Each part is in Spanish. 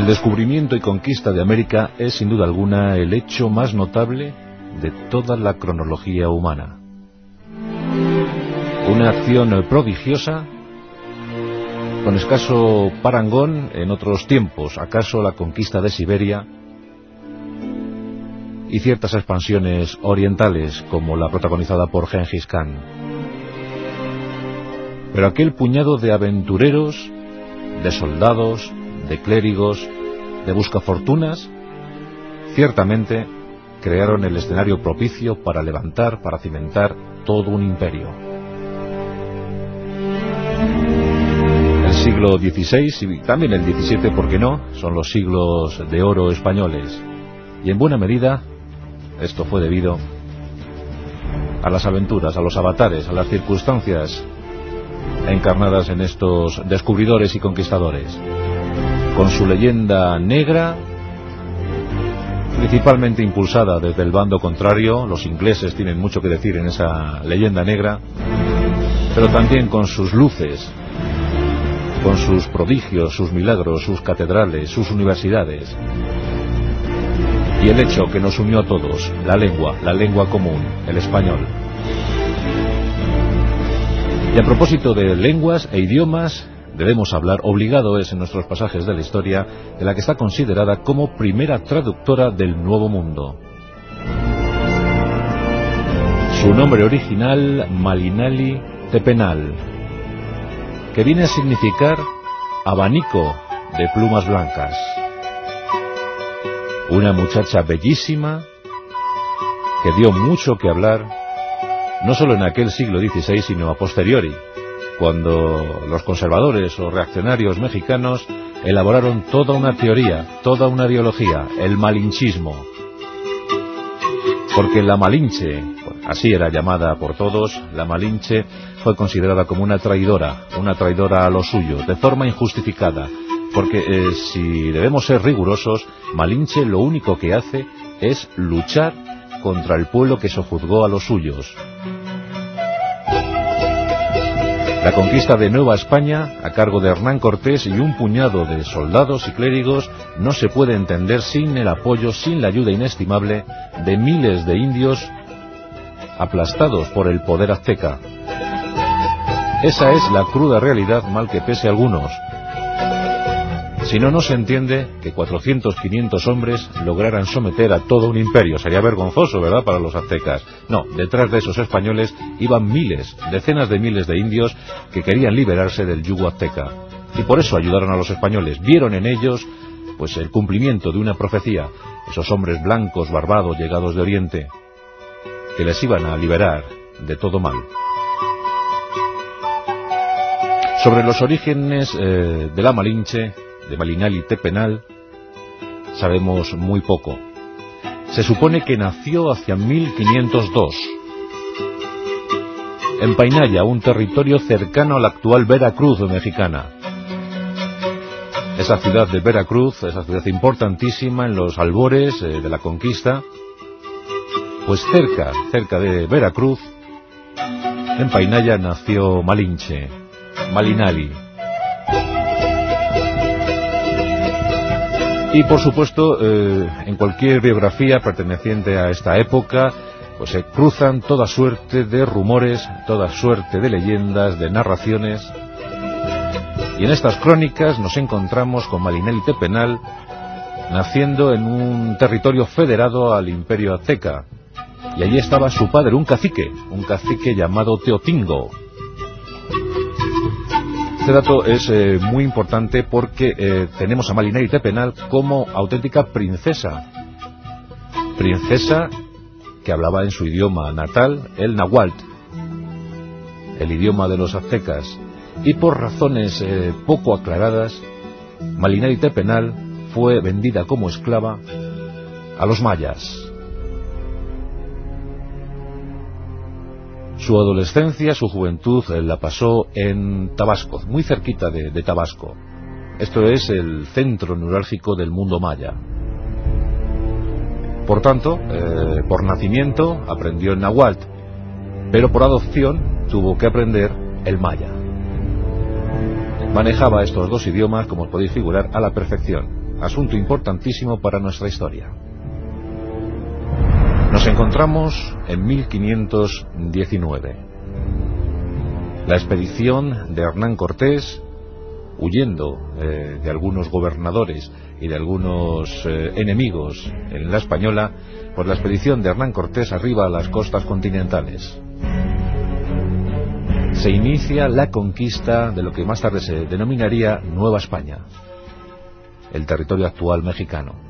El descubrimiento y conquista de América es sin duda alguna el hecho más notable de toda la cronología humana. Una acción prodigiosa con escaso parangón en otros tiempos, acaso la conquista de Siberia y ciertas expansiones orientales como la protagonizada por Genghis Khan. Pero aquel puñado de aventureros, de soldados, de clérigos, de buscafortunas, ciertamente crearon el escenario propicio para levantar, para cimentar todo un imperio. El siglo XVI y también el XVII, ¿por qué no?, son los siglos de oro españoles. Y en buena medida, esto fue debido a las aventuras, a los avatares, a las circunstancias encarnadas en estos descubridores y conquistadores con su leyenda negra, principalmente impulsada desde el bando contrario, los ingleses tienen mucho que decir en esa leyenda negra, pero también con sus luces, con sus prodigios, sus milagros, sus catedrales, sus universidades. Y el hecho que nos unió a todos, la lengua, la lengua común, el español. Y a propósito de lenguas e idiomas, debemos hablar, obligado es en nuestros pasajes de la historia, de la que está considerada como primera traductora del Nuevo Mundo. Su nombre original, Malinali Tepenal, que viene a significar abanico de plumas blancas. Una muchacha bellísima que dio mucho que hablar, no solo en aquel siglo XVI, sino a posteriori, cuando los conservadores o reaccionarios mexicanos elaboraron toda una teoría, toda una ideología, el malinchismo. Porque la Malinche, así era llamada por todos, la Malinche fue considerada como una traidora, una traidora a lo suyo, de forma injustificada. Porque eh, si debemos ser rigurosos, Malinche lo único que hace es luchar contra el pueblo que sojuzgó a los suyos. La conquista de Nueva España, a cargo de Hernán Cortés y un puñado de soldados y clérigos, no se puede entender sin el apoyo, sin la ayuda inestimable de miles de indios aplastados por el poder azteca. Esa es la cruda realidad, mal que pese a algunos, si no, no se entiende que 400, 500 hombres lograran someter a todo un imperio. Sería vergonzoso, ¿verdad?, para los aztecas. No, detrás de esos españoles iban miles, decenas de miles de indios que querían liberarse del yugo azteca. Y por eso ayudaron a los españoles. Vieron en ellos, pues, el cumplimiento de una profecía. Esos hombres blancos, barbados, llegados de Oriente, que les iban a liberar de todo mal. Sobre los orígenes eh, de la Malinche, de Malinali Tepenal sabemos muy poco. Se supone que nació hacia 1502 en Painaya, un territorio cercano a la actual Veracruz mexicana. Esa ciudad de Veracruz, esa ciudad importantísima en los albores eh, de la conquista, pues cerca, cerca de Veracruz, en Painaya nació Malinche, Malinali, Y por supuesto, eh, en cualquier biografía perteneciente a esta época, pues se cruzan toda suerte de rumores, toda suerte de leyendas, de narraciones. Y en estas crónicas nos encontramos con Malinelli Tepenal, naciendo en un territorio federado al imperio azteca. Y allí estaba su padre, un cacique, un cacique llamado Teotingo, este dato es eh, muy importante porque eh, tenemos a Malinari Tepenal como auténtica princesa. Princesa que hablaba en su idioma natal, el Nahualt, el idioma de los aztecas. Y por razones eh, poco aclaradas, Malinari Tepenal fue vendida como esclava a los mayas. Su adolescencia, su juventud eh, la pasó en Tabasco, muy cerquita de, Tabasco. Esto es el centro neurálgico del mundo maya. Por tanto, eh, por nacimiento aprendió el náhuatl, pero por adopción tuvo que aprender el maya. Manejaba estos dos idiomas, como podéis figurar, a la perfección. asunto importantísimo para nuestra historia. Nos encontramos en 1519. La expedición de Hernán Cortés, huyendo eh, de algunos gobernadores y de algunos eh, enemigos en la española, por la expedición de Hernán Cortés arriba a las costas continentales. Se inicia la conquista de lo que más tarde se denominaría Nueva España, el territorio actual mexicano.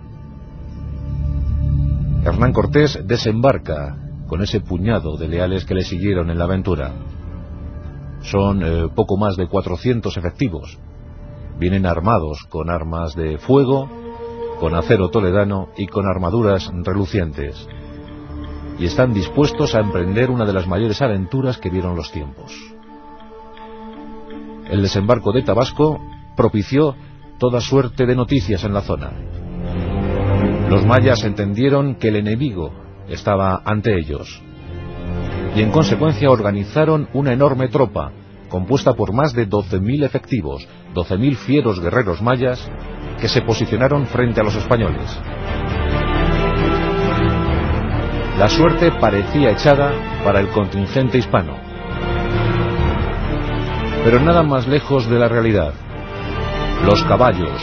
Hernán Cortés desembarca con ese puñado de leales que le siguieron en la aventura. Son eh, poco más de 400 efectivos. Vienen armados con armas de fuego, con acero toledano y con armaduras relucientes. Y están dispuestos a emprender una de las mayores aventuras que vieron los tiempos. El desembarco de Tabasco propició toda suerte de noticias en la zona los mayas entendieron que el enemigo estaba ante ellos y en consecuencia organizaron una enorme tropa compuesta por más de 12.000 efectivos, 12.000 fieros guerreros mayas que se posicionaron frente a los españoles. La suerte parecía echada para el contingente hispano, pero nada más lejos de la realidad. Los caballos,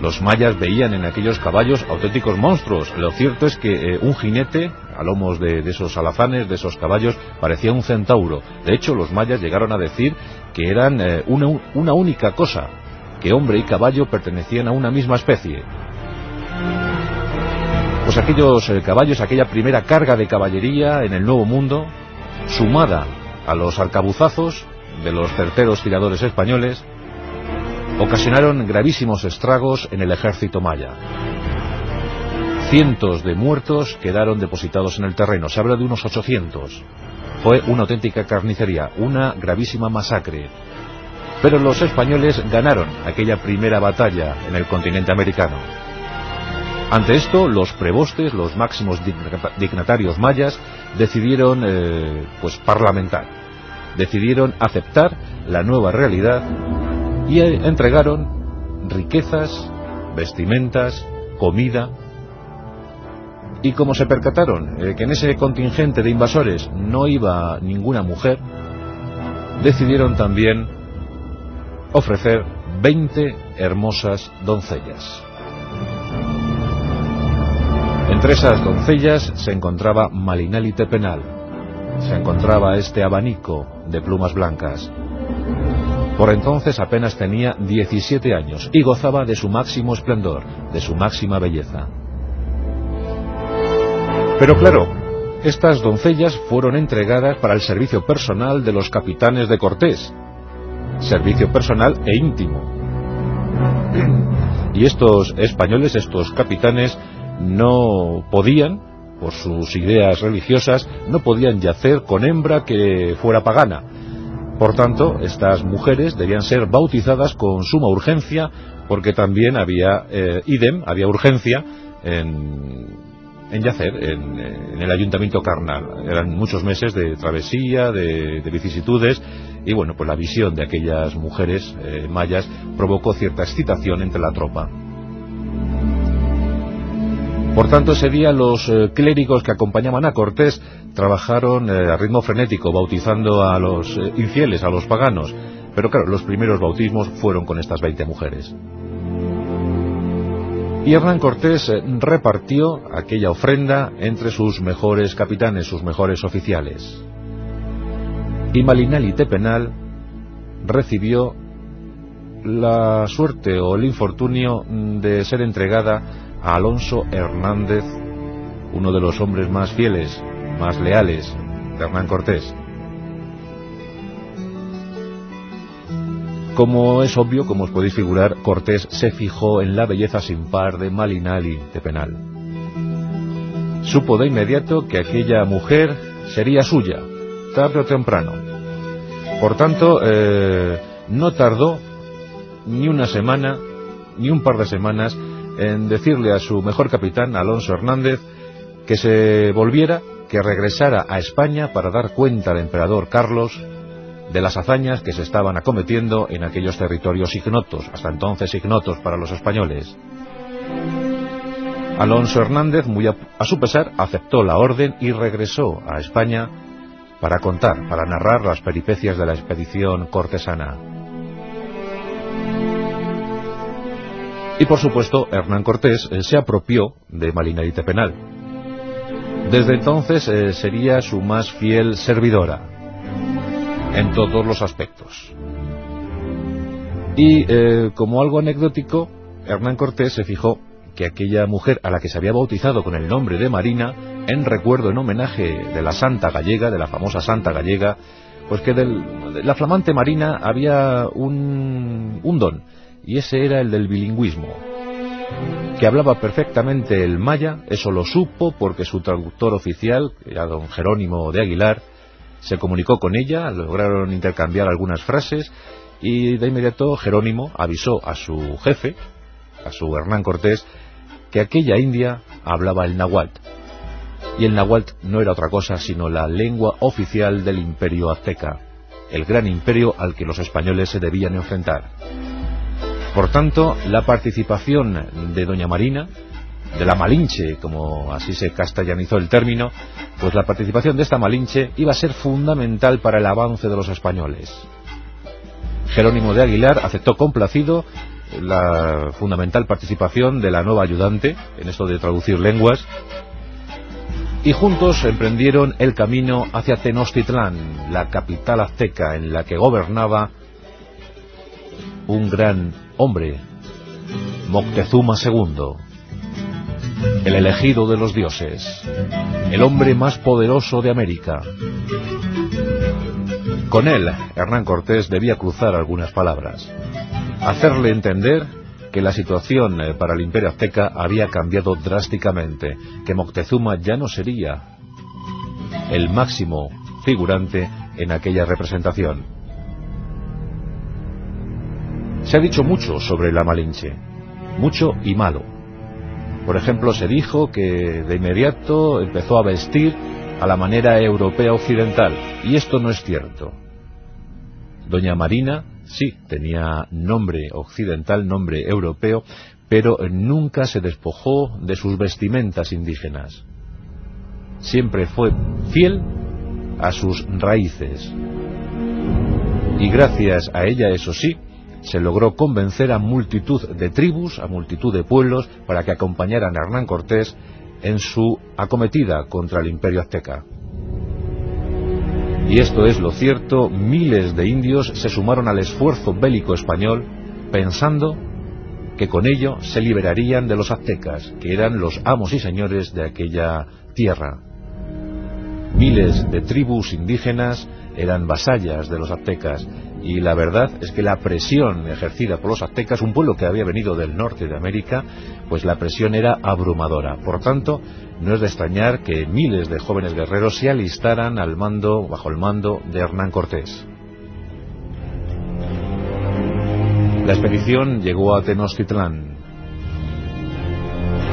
los mayas veían en aquellos caballos auténticos monstruos. Lo cierto es que eh, un jinete a lomos de, esos alazanes, de esos caballos, parecía un centauro. De hecho, los mayas llegaron a decir que eran eh, una, única cosa, que hombre y caballo pertenecían a una misma especie. Pues aquellos eh, caballos, aquella primera carga de caballería en el Nuevo Mundo, sumada a los arcabuzazos de los certeros tiradores españoles, ocasionaron gravísimos estragos en el ejército maya. Cientos de muertos quedaron depositados en el terreno, se habla de unos 800. Fue una auténtica carnicería, una gravísima masacre. Pero los españoles ganaron aquella primera batalla en el continente americano. Ante esto, los prebostes, los máximos dignatarios mayas, decidieron eh, pues parlamentar, decidieron aceptar la nueva realidad y entregaron riquezas, vestimentas, comida. Y como se percataron eh, que en ese contingente de invasores no iba ninguna mujer, decidieron también ofrecer 20 hermosas doncellas. Entre esas doncellas se encontraba Malinali Tepenal, se encontraba este abanico de plumas blancas, por entonces apenas tenía 17 años y gozaba de su máximo esplendor, de su máxima belleza. Pero claro, estas doncellas fueron entregadas para el servicio personal de los capitanes de Cortés, servicio personal e íntimo. Y estos españoles, estos capitanes, no podían, por sus ideas religiosas, no podían yacer con hembra que fuera pagana, por tanto, estas mujeres debían ser bautizadas con suma urgencia, porque también había eh, idem, había urgencia en, yacer en, el ayuntamiento carnal. Eran muchos meses de travesía, de, vicisitudes, y bueno, pues la visión de aquellas mujeres eh, mayas provocó cierta excitación entre la tropa. Por tanto, ese día los eh, clérigos que acompañaban a Cortés trabajaron eh, a ritmo frenético, bautizando a los eh, infieles, a los paganos. Pero claro, los primeros bautismos fueron con estas 20 mujeres. Y Hernán Cortés repartió aquella ofrenda entre sus mejores capitanes, sus mejores oficiales. Y Malinali Tepenal recibió la suerte o el infortunio de ser entregada Alonso Hernández, uno de los hombres más fieles, más leales de Hernán Cortés. Como es obvio, como os podéis figurar, Cortés se fijó en la belleza sin par de Malinali de Penal. Supo de inmediato que aquella mujer sería suya, tarde o temprano. Por tanto, eh, no tardó ni una semana, ni un par de semanas, en decirle a su mejor capitán, Alonso Hernández, que se volviera, que regresara a España para dar cuenta al emperador Carlos de las hazañas que se estaban acometiendo en aquellos territorios ignotos, hasta entonces ignotos para los españoles. Alonso Hernández, muy a, a, su pesar, aceptó la orden y regresó a España para contar, para narrar las peripecias de la expedición cortesana. Y por supuesto, Hernán Cortés eh, se apropió de Malinarite Penal. Desde entonces eh, sería su más fiel servidora, en todos los aspectos. Y eh, como algo anecdótico, Hernán Cortés se fijó que aquella mujer a la que se había bautizado con el nombre de Marina, en recuerdo, en homenaje de la Santa Gallega, de la famosa Santa Gallega, pues que de la flamante Marina había un don, y ese era el del bilingüismo que hablaba perfectamente el maya, eso lo supo porque su traductor oficial, era don Jerónimo de Aguilar, se comunicó con ella, lograron intercambiar algunas frases y de inmediato Jerónimo avisó a su jefe, a su Hernán Cortés, que aquella india hablaba el náhuatl. Y el náhuatl no era otra cosa sino la lengua oficial del imperio azteca, el gran imperio al que los españoles se debían enfrentar. Por tanto, la participación de doña Marina, de la Malinche, como así se castellanizó el término, pues la participación de esta Malinche iba a ser fundamental para el avance de los españoles. Jerónimo de Aguilar aceptó complacido la fundamental participación de la nueva ayudante en esto de traducir lenguas y juntos emprendieron el camino hacia Tenochtitlán, la capital azteca en la que gobernaba un gran hombre, Moctezuma II, el elegido de los dioses, el hombre más poderoso de América. Con él, Hernán Cortés debía cruzar algunas palabras, hacerle entender que la situación eh, para el imperio azteca había cambiado drásticamente, que Moctezuma ya no sería el máximo figurante en aquella representación. Se ha dicho mucho sobre la Malinche, mucho y malo. Por ejemplo, se dijo que de inmediato empezó a vestir a la manera europea occidental, y esto no es cierto. Doña Marina, sí, tenía nombre occidental, nombre europeo, pero nunca se despojó de sus vestimentas indígenas. Siempre fue fiel a sus raíces. Y gracias a ella, eso sí, se logró convencer a multitud de tribus, a multitud de pueblos, para que acompañaran a Hernán Cortés en su acometida contra el imperio azteca. Y esto es lo cierto, miles de indios se sumaron al esfuerzo bélico español pensando que con ello se liberarían de los aztecas, que eran los amos y señores de aquella tierra. Miles de tribus indígenas eran vasallas de los aztecas y la verdad es que la presión ejercida por los aztecas, un pueblo que había venido del norte de América, pues la presión era abrumadora. Por tanto, no es de extrañar que miles de jóvenes guerreros se alistaran al mando, bajo el mando de Hernán Cortés. La expedición llegó a Tenochtitlán.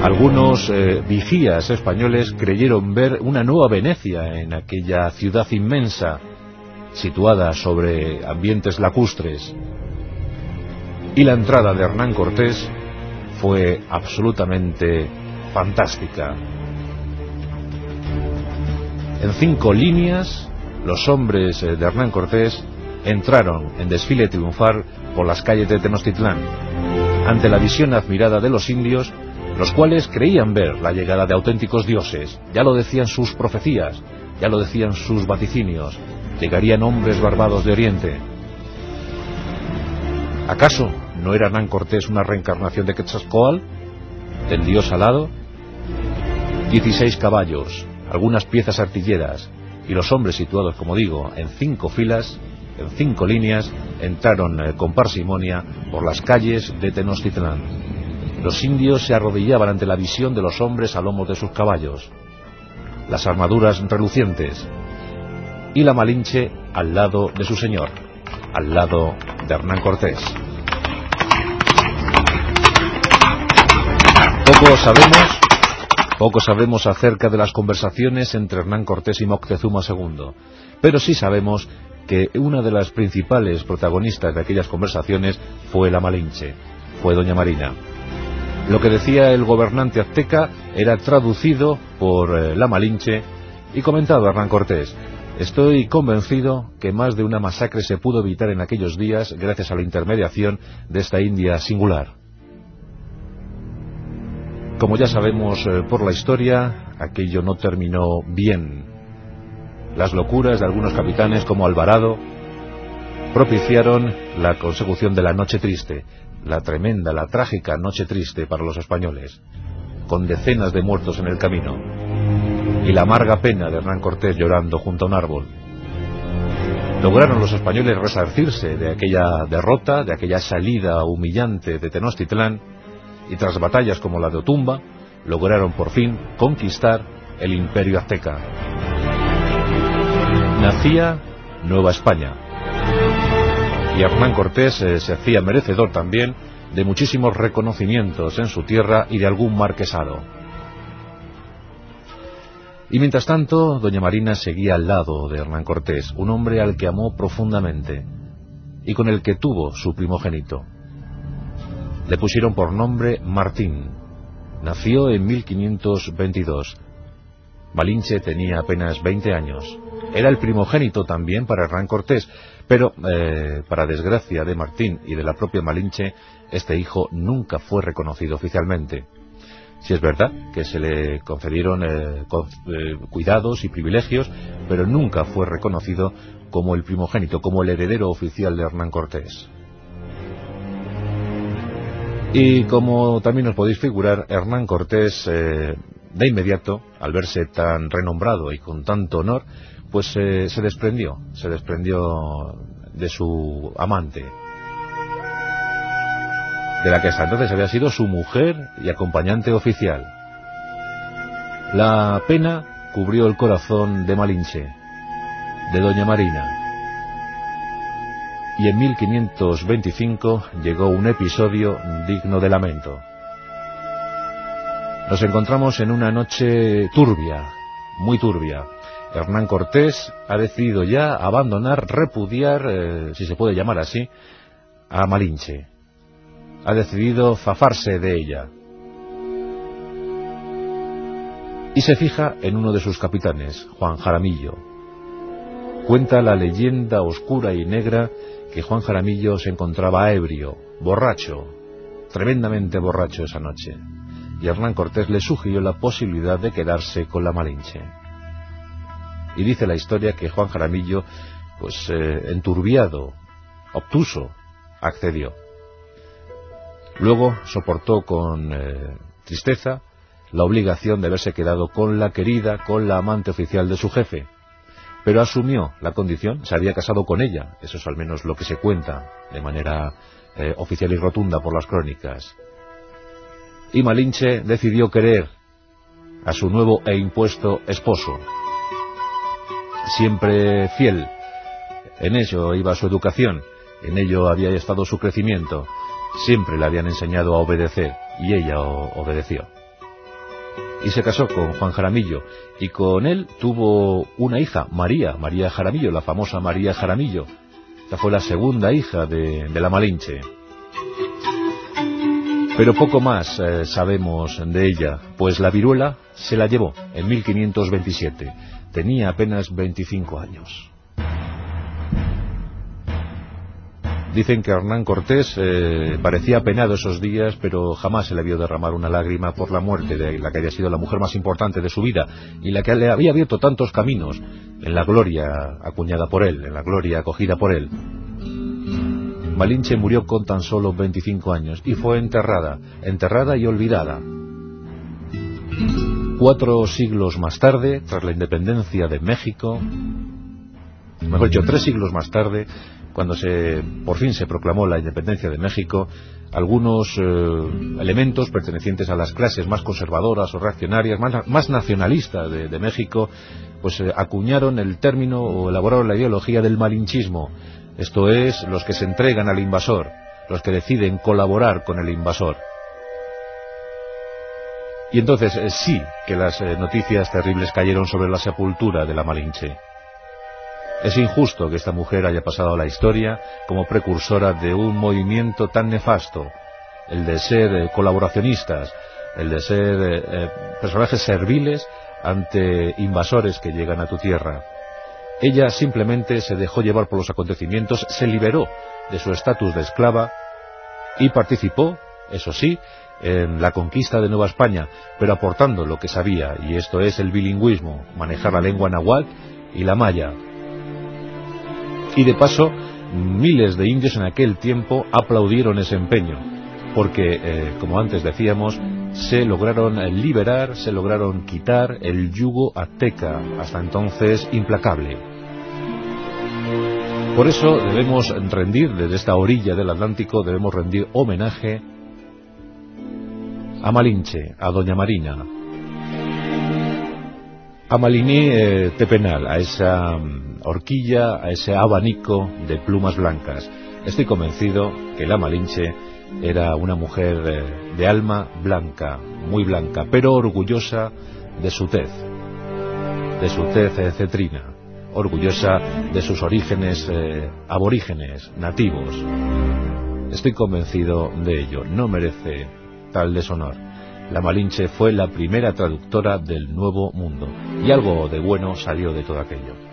Algunos eh, vigías españoles creyeron ver una nueva Venecia en aquella ciudad inmensa, situada sobre ambientes lacustres. Y la entrada de Hernán Cortés fue absolutamente fantástica. En cinco líneas, los hombres eh, de Hernán Cortés entraron en desfile triunfal por las calles de Tenochtitlán, ante la visión admirada de los indios, los cuales creían ver la llegada de auténticos dioses, ya lo decían sus profecías, ya lo decían sus vaticinios, llegarían hombres barbados de Oriente. ¿Acaso no era Hernán Cortés una reencarnación de Quetzalcoatl, del dios alado? Dieciséis caballos, algunas piezas artilleras y los hombres situados, como digo, en cinco filas, en cinco líneas, entraron eh, con parsimonia por las calles de Tenochtitlán. Los indios se arrodillaban ante la visión de los hombres a lomos de sus caballos. Las armaduras relucientes, y la Malinche al lado de su señor, al lado de Hernán Cortés. Poco sabemos, poco sabemos acerca de las conversaciones entre Hernán Cortés y Moctezuma II, pero sí sabemos que una de las principales protagonistas de aquellas conversaciones fue la Malinche, fue doña Marina. Lo que decía el gobernante azteca era traducido por eh, la Malinche y comentado a Hernán Cortés. Estoy convencido que más de una masacre se pudo evitar en aquellos días gracias a la intermediación de esta India singular. Como ya sabemos eh, por la historia, aquello no terminó bien. Las locuras de algunos capitanes como Alvarado propiciaron la consecución de la Noche Triste, la tremenda, la trágica Noche Triste para los españoles, con decenas de muertos en el camino, y la amarga pena de Hernán Cortés llorando junto a un árbol. Lograron los españoles resarcirse de aquella derrota, de aquella salida humillante de Tenochtitlán, y tras batallas como la de Otumba, lograron por fin conquistar el imperio azteca. Nacía Nueva España, y Hernán Cortés eh, se hacía merecedor también de muchísimos reconocimientos en su tierra y de algún marquesado. Y mientras tanto, doña Marina seguía al lado de Hernán Cortés, un hombre al que amó profundamente y con el que tuvo su primogénito. Le pusieron por nombre Martín. Nació en 1522. Malinche tenía apenas 20 años. Era el primogénito también para Hernán Cortés, pero, eh, para desgracia de Martín y de la propia Malinche, este hijo nunca fue reconocido oficialmente. Si es verdad que se le concedieron eh, eh, cuidados y privilegios, pero nunca fue reconocido como el primogénito, como el heredero oficial de Hernán Cortés. Y como también os podéis figurar, Hernán Cortés, de inmediato, al verse tan renombrado y con tanto honor, pues se desprendió, se desprendió de su amante, de la que hasta entonces había sido su mujer y acompañante oficial. La pena cubrió el corazón de Malinche, de Doña Marina, y en 1525 llegó un episodio digno de lamento. Nos encontramos en una noche turbia, muy turbia, Hernán Cortés ha decidido ya abandonar, repudiar, eh, si se puede llamar así, a Malinche. Ha decidido zafarse de ella. Y se fija en uno de sus capitanes, Juan Jaramillo. Cuenta la leyenda oscura y negra que Juan Jaramillo se encontraba ebrio, borracho, tremendamente borracho esa noche, y Hernán Cortés le sugirió la posibilidad de quedarse con la Malinche. Y dice la historia que Juan Jaramillo, pues eh, enturbiado, obtuso, accedió. Luego soportó con eh, tristeza la obligación de haberse quedado con la querida, con la amante oficial de su jefe. Pero asumió la condición, se había casado con ella, eso es al menos lo que se cuenta de manera eh, oficial y rotunda por las crónicas. Y Malinche decidió querer a su nuevo e impuesto esposo, siempre fiel. En ello iba su educación, en ello había estado su crecimiento. Siempre le habían enseñado a obedecer, y ella obedeció. Y se casó con Juan Jaramillo, y con él tuvo una hija, María, María Jaramillo, la famosa María Jaramillo. Esta fue la segunda hija de, la Malinche. Pero poco más eh, sabemos de ella, pues la viruela se la llevó en 1527 Tenía apenas 25 años. Dicen que Hernán Cortés eh, parecía apenado esos días, pero jamás se le vio derramar una lágrima por la muerte de la que había sido la mujer más importante de su vida y la que le había abierto tantos caminos en la gloria acuñada por él, en la gloria acogida por él. Malinche murió con tan solo 25 años y fue enterrada, enterrada y olvidada. Cuatro siglos más tarde, tras la independencia de México, mejor dicho, tres siglos más tarde, cuando se, por fin se proclamó la independencia de México, algunos eh, elementos pertenecientes a las clases más conservadoras o reaccionarias, más, nacionalistas de, México, pues eh, acuñaron el término o elaboraron la ideología del malinchismo, esto es, los que se entregan al invasor, los que deciden colaborar con el invasor. Y entonces eh, sí que las noticias terribles cayeron sobre la sepultura de la Malinche. Es injusto que esta mujer haya pasado a la historia como precursora de un movimiento tan nefasto, el de ser eh, colaboracionistas, el de ser eh, eh, personajes serviles ante invasores que llegan a tu tierra. Ella simplemente se dejó llevar por los acontecimientos, se liberó de su estatus de esclava y participó, eso sí, en la conquista de Nueva España, pero aportando lo que sabía, y esto es el bilingüismo, manejar la lengua nahuatl y la maya. Y de paso, miles de indios en aquel tiempo aplaudieron ese empeño, porque, eh, como antes decíamos, se lograron liberar, se lograron quitar el yugo azteca, hasta entonces implacable. Por eso debemos rendir, desde esta orilla del Atlántico, debemos rendir homenaje a Malinche, a Doña Marina, a Maliní eh, Tepenal, a esa mm, horquilla, a ese abanico de plumas blancas. Estoy convencido que la Malinche era una mujer eh, de alma blanca, muy blanca, pero orgullosa de su tez, de su tez eh, cetrina, orgullosa de sus orígenes aborígenes, nativos. Estoy convencido de ello, no merece tal deshonor. La Malinche fue la primera traductora del Nuevo Mundo, y algo de bueno salió de todo aquello.